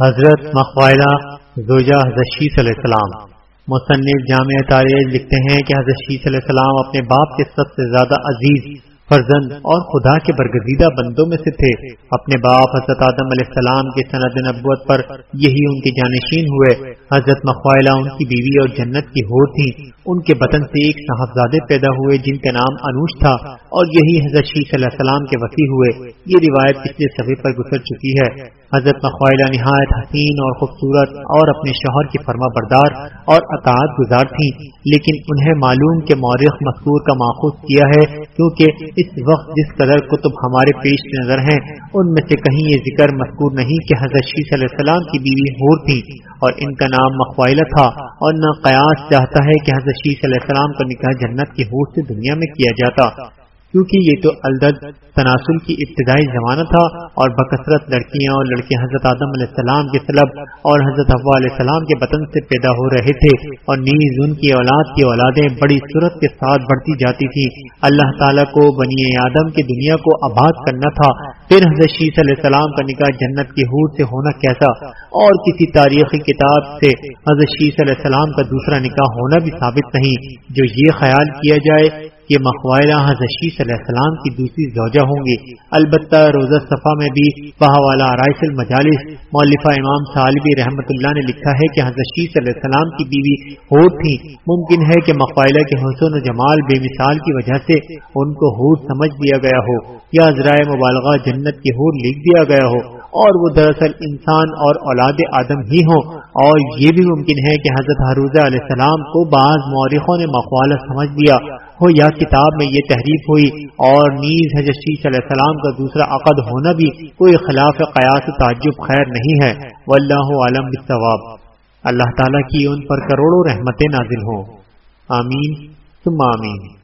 حضرت مخوائلہ زوجہ حضرت شیس علیہ السلام۔ مصنف جامع تاریخ لکھتے ہیں کہ حضرت شیس علیہ السلام اپنے باپ کے سب سے زیادہ عزیز، فرزند اور خدا کے برگزیدہ بندوں میں سے تھے۔ اپنے باپ حضرت آدم علیہ السلام کے سند نبوت پر یہی ان کے جانشین ہوئے۔ حضرت مخوائلہ ان کی بیوی اور جنت کی ہو تھی ان کے بطن سے ایک صاحبزادے پیدا ہوئے جن کا نام انوش تھا اور یہی حضرت شیخ علیہ السلام کے وسیع ہوئے۔ یہ روایت پچھلے سبھی پر گزر چکی ہے۔ حضرت مخوائلہ نہایت حسین اور خوبصورت اور اپنے شوہر کی فرما بردار اور اطاعت گزار تھیں۔ لیکن انہیں معلوم کہ مورخ مذکور کا ماخوذ کیا ہے، کیونکہ اس وقت جس قدر کتب ہمارے پیش نظر ہیں، ان میں سے کہیں یہ ذکر مذکور نہیں کہ حضرت شیخ علیہ السلام کی بیوی ہور تھی اور ان کا نام مخوائلہ تھا اور نہ قیاس چاہتا ہے کہ حضرت شیخ علیہ السلام کا نکاح جنت کی حور سے دنیا میں کیا جاتا، کیونکہ یہ تو الدد تناسل کی ابتدائی زمانہ تھا اور بکثرت لڑکیاں اور لڑکے حضرت آدم علیہ السلام کے سلب اور حضرت ابا علیہ السلام کے بطن سے پیدا ہو رہے تھے اور نیز ان کی اولاد کی اولادیں بڑی صورت کے ساتھ بڑھتی جاتی تھی اللہ تعالیٰ کو بنی آدم کی دنیا کو آباد کرنا تھا پھر حضرت شیص علیہ السلام کا نکاح جنت کی حور سے ہونا کیسا؟ اور کسی تاریخی کتاب سے حضرت شیخ علیہ السلام کا دوسرا نکاح ہونا بھی ثابت نہیں۔ جو یہ خیال کیا جائے کہ مخوائلہ حضرت شیخ علیہ السلام کی دوسری زوجہ ہوں گی۔ البتہ روزہ صفحہ میں بھی بہ والا رائس المجالس مولفہ امام صالبی رحمۃ اللہ نے لکھا ہے کہ حضرت شیخ علیہ السلام کی بیوی ہوت تھی ممکن ہے کہ مخوائلہ کے حسن و جمال بے مثال کی وجہ سے ان کو حور سمجھ دیا گیا ہو یا ذرائع مبالغہ جنت کی حور لکھ دیا گیا ہو۔ اور وہ دراصل انسان اور اولاد آدم ہی ہوں۔ اور یہ بھی ممکن ہے کہ حضرت حروضہ علیہ السلام کو بعض مورخوں نے مخوالہ سمجھ دیا ہو یا کتاب میں یہ تحریف ہوئی۔ اور نیز حضرت شیخ علیہ السلام کا دوسرا عقد ہونا بھی کوئی خلاف قیاس تعجب خیر نہیں ہے۔ واللہ عالم بالثواب اللہ تعالیٰ کی ان پر کروڑوں رحمتیں نازل ہوں۔ آمین۔ ثم آمین۔